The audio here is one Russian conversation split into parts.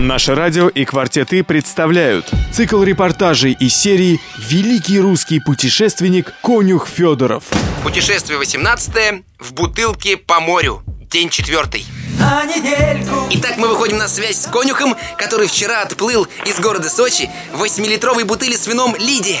Наше радио и «Квартеты» представляют цикл репортажей из серии «Великий русский путешественник Конюх Федоров». Путешествие 18 в бутылке по морю. День четвертый. Итак, мы выходим на связь с конюхом, который вчера отплыл из города Сочи в 8-литровой бутыли с вином Лидия.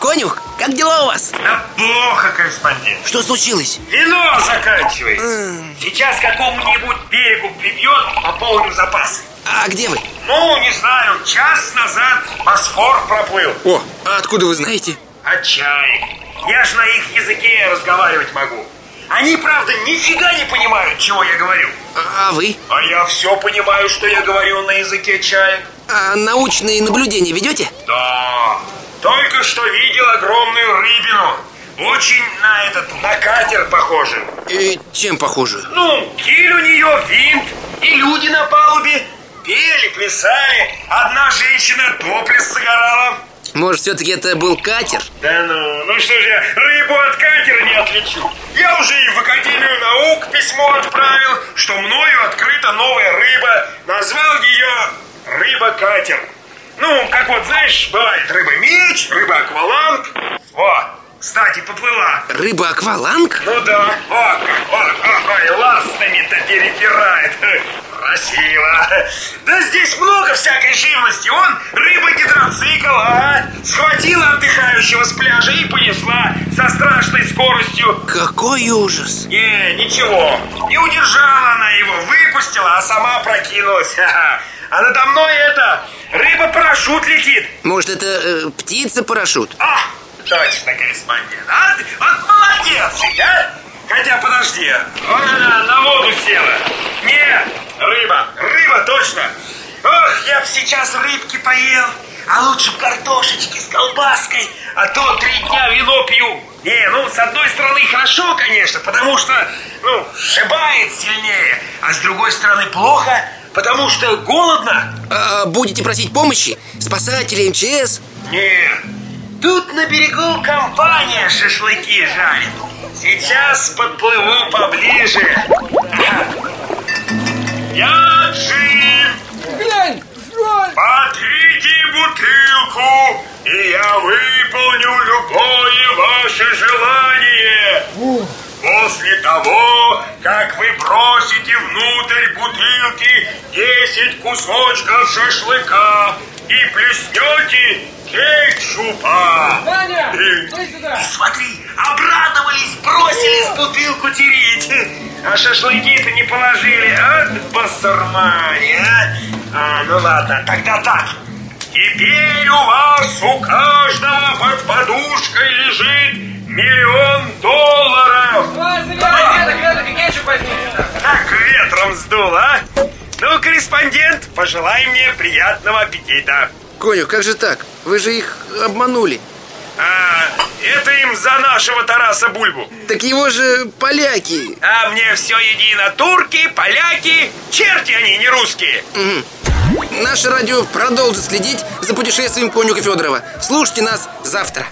Конюх, как дела у вас? Да плохо, корреспондент. Что случилось? Вино заканчивается. Сейчас к какому-нибудь берегу прибьет, пополню запасы. А где вы? Ну, не знаю, час назад Босфор проплыл. О, а откуда вы знаете? От чаек. Я же на их языке разговаривать могу. Они, правда, нифига не понимают, чего я говорю. А вы? А я все понимаю, что я говорю на языке чаек. А научные наблюдения ведете? Да, только что видел огромную рыбину. Очень на этот, на катер похоже. И чем похоже? Ну, киль у нее, винт, и люди на палубе. Пели, плясали. Одна женщина топлес загорала. Может, все-таки это был катер? Да ну, ну что же я рыбу от катера не отличу? Я уже и в Академию наук письмо отправил, что мною открыта новая рыба. Назвал ее рыба-катер. Ну, как вот, знаешь, бывает рыба-меч, рыба-акваланг. О, кстати, поплыла. Рыба-акваланг? Ну да, вот как, вот, ой, ластами-то перебирает. Красиво. Да здесь много всякой живности. Он рыба-гидроцикл, а? Схватила отдыхающего с пляжа и понесла со страшной скоростью. Какой ужас! Не, ничего. Не удержала она его, выпустила, а сама прокинулась. А надо мной это, рыба-парашют летит. Может, это э, птица-парашют? А, точно, корреспондент. А, вот молодец, а? Хотя, подожди, вон она на воду села. Не, рыба, рыба, точно. Ох, я б сейчас рыбки поел, а лучше картошечки с колбаской, а то три дня вино пью. Не, ну, с одной стороны, хорошо, конечно, потому что, ну, сшибает сильнее, а с другой стороны, плохо, потому что голодно. А будете просить помощи? Спасатели, МЧС? Не, тут на берегу компания шашлыки жарит. Сейчас подплыву поближе. Я Джим. Глянь, Жоль! Потрите бутылку, и я выполню любое ваше желание. После того, как вы бросите внутрь бутылки 10 кусочков шашлыка и плеснете кетчупа. Ваня, Э, иди сюда! Ты смотри, обрадовались, бросились бутылку тереть. А шашлыки-то не положили, а? Басармане, а? а? Ну ладно, тогда так. Теперь у вас у каждого под подушкой лежит миллион долларов. Так ветром сдул, а? Ну, корреспондент, пожелай мне приятного аппетита. Конюх, как же так? Вы же их обманули. А, это им за нашего Тараса Бульбу. Так его же поляки. А мне все едино. Турки, поляки, черти они, не русские. Наше радио продолжит следить за путешествием конюха Федорова. Слушайте нас завтра.